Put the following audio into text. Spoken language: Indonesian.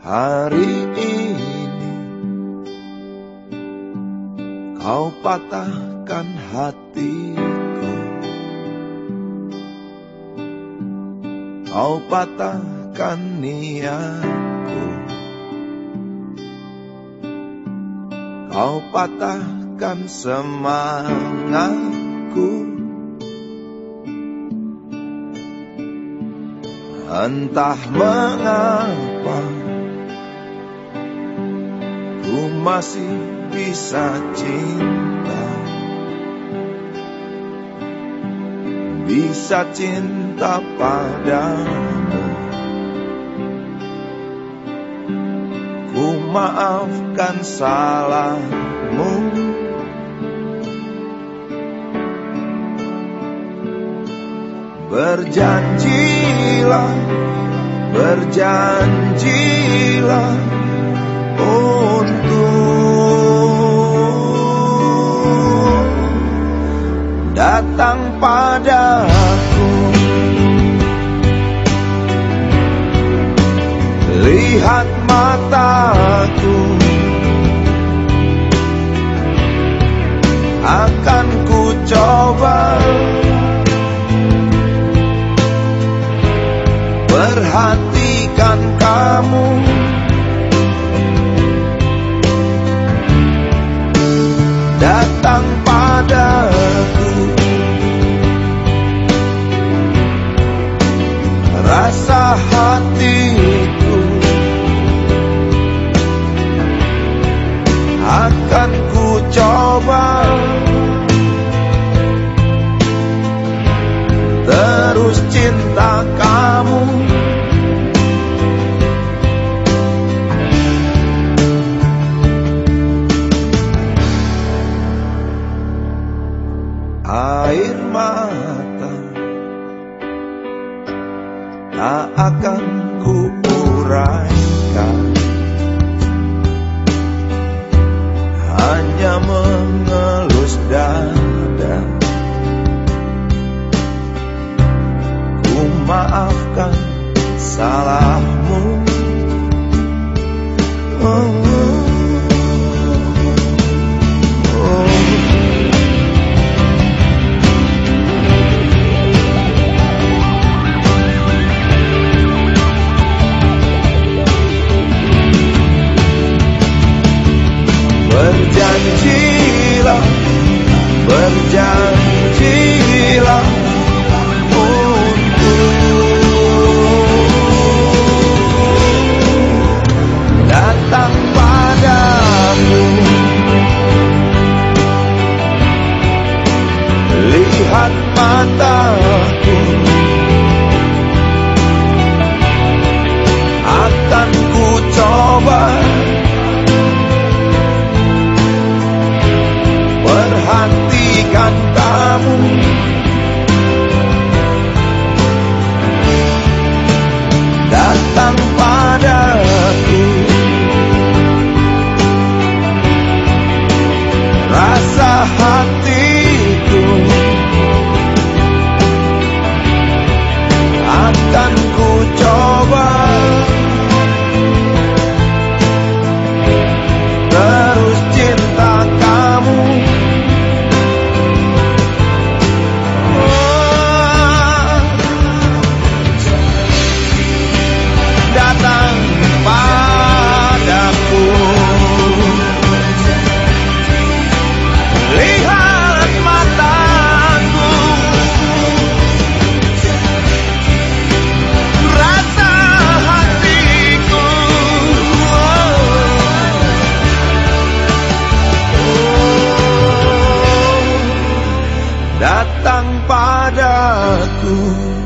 Hari ini. Kau patahkan hatiku. Kau patahkan niatku. Kau patahkan semangatku. Entah mengapa Ku masih bisa cinta. Bisa cinta padamu. Ku maafkan salahmu. Berjanjilah, berjanjilah datang padaku. Lihat mataku Datang padaku. Rasa hatiku air mata tak akan ku Hanya mengelus dada. Ku maafkan salahmu. Oh. Lihat mataku padaku